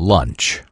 Lunch.